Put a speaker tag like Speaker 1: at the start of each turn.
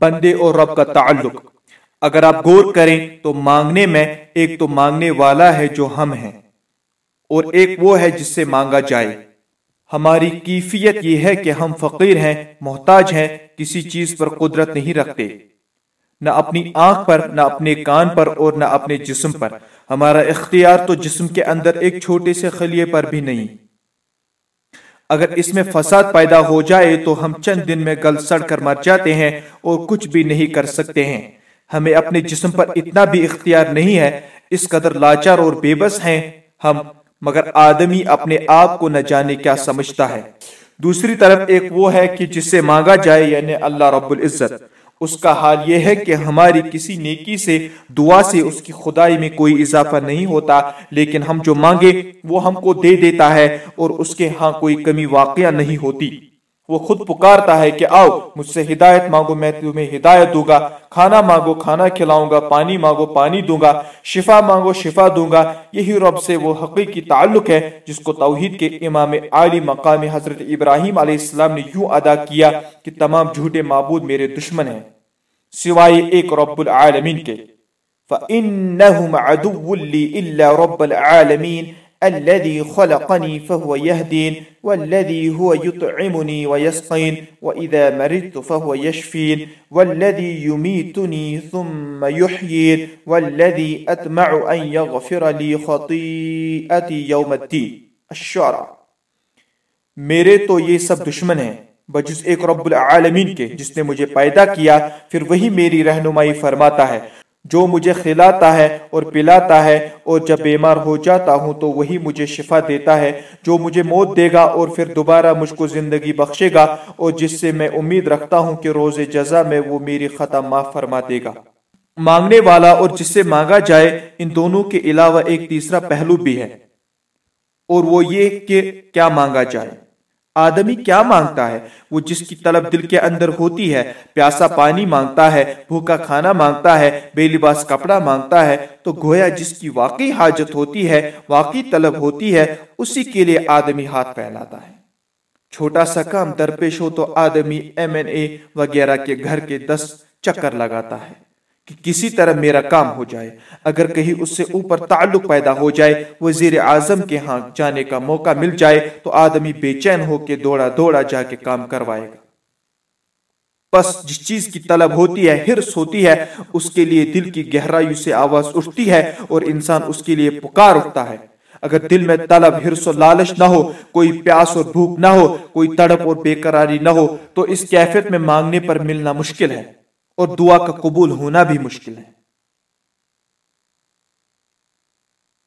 Speaker 1: بندے اور رب کا تعلق۔ اگر آپ غور کریں تو مانگنے میں ایک تو مانگنے والا ہے جو ہم ہیں، اور ایک وہ ہے جس سے مانگا جائے۔ ہماری کیفیت یہ ہے کہ ہم فقیر ہیں، محتاج ہیں، کسی چیز پر قدرت نہیں رکھتے۔ نہ اپنی آنکھ پر، نہ اپنے کان پر، اور نہ اپنے جسم پر۔ ہمارا اختیار تو جسم کے اندر ایک چھوٹے سے خلیے پر بھی نہیں۔ اگر اس میں فساد پیدا ہو جائے تو ہم چند دن میں گل سڑ کر مر جاتے ہیں اور کچھ بھی نہیں کر سکتے ہیں۔ ہمیں اپنے جسم پر اتنا بھی اختیار نہیں ہے اس قدر لاچار اور بے بس ہیں۔ ہم مگر آدمی اپنے آپ کو نہ جانے کیا سمجھتا ہے۔ دوسری طرف ایک وہ ہے کہ جس سے مانگا جائے یعنی اللہ رب العزت۔ اس کا حال یہ ہے کہ ہماری کسی نیکی سے دعا سے اس کی خدائی میں کوئی اضافہ نہیں ہوتا، لیکن ہم جو مانگے وہ ہم کو دے دیتا ہے اور اس کے ہاں کوئی کمی واقعہ نہیں ہوتی۔ وہ خود پکارتا ہے کہ آؤ، مجھ سے ہدایت مانگو، میں تمہیں ہدایت دوں گا۔ کھانا مانگو، کھانا کھلاؤں گا، پانی مانگو، پانی دوں گا۔ شفا مانگو، شفا دوں گا۔ یہی رب سے وہ حقیقی تعلق ہے جس کو توحید کے امام عالی مقام حضرت ابراہیم علیہ السلام نے یوں ادا کیا کہ تمام جھوٹے معبود میرے دشمن ہیں، سوائے ایک رب العالمین کے۔ فَإِنَّهُمْ عَدُوٌ لِّي إِلَّا رَبَّ الْعَالَمِينَ۔ الذي خلقني فهو يهدين، والذي هو يطعمني ويسقين، وإذا مرضت فهو يشفين، والذي يميتني ثم يحيين، والذي أتمع أن يغفر لي خطيئتي يوم الدين. الشعراء. میرے تو یہ سب دشمن ہیں، بجز ایک رب العالمین کے، جس نے مجھے پیدا کیا، پھر وہی میری رہنمائی فرماتا ہے۔ جو مجھے کھلاتا ہے اور پلاتا ہے اور جب بیمار ہو جاتا ہوں تو وہی مجھے شفا دیتا ہے، جو مجھے موت دے گا اور پھر دوبارہ مجھ کو زندگی بخشے گا اور جس سے میں امید رکھتا ہوں کہ روز جزا میں وہ میری خطا معاف فرما دے گا۔ مانگنے والا اور جس سے مانگا جائے، ان دونوں کے علاوہ ایک تیسرا پہلو بھی ہے۔ اور وہ یہ کہ کیا مانگا جائے۔ آدمی کیا مانگتا ہے؟ وہ جس کی طلب دل کے اندر ہوتی ہے، پیاسا پانی مانگتا ہے، بھوکا کھانا مانگتا ہے، بے لباس کپڑا مانگتا ہے، تو گویا جس کی واقعی حاجت ہوتی ہے، واقعی طلب ہوتی ہے، اسی کے لیے آدمی ہاتھ پھیلاتا ہے۔ چھوٹا سا کام درپیش ہو تو آدمی ایم این اے وغیرہ کے گھر کے دس چکر لگاتا ہے۔ کہ کسی طرح میرا کام ہو جائے۔ اگر کہیں اس سے اوپر تعلق پیدا ہو جائے، وزیر اعظم کے ہاں جانے کا موقع مل جائے، تو آدمی بے چین ہو کے دوڑا دوڑا جا کے کام کروائے گا۔ بس جس چیز کی طلب ہوتی ہے ہرس ہوتی ہے، اس کے لیے دل کی گہرائی سے آواز اٹھتی ہے اور انسان اس کے لیے پکار اٹھتا ہے۔ اگر دل میں طلب ہرس و لالچ نہ ہو، کوئی پیاس اور بھوک نہ ہو، کوئی تڑپ اور بے قراری نہ ہو، تو اس کیفیت میں مانگنے پر ملنا مشکل ہے۔ اور دعا کا قبول ہونا بھی مشکل ہے۔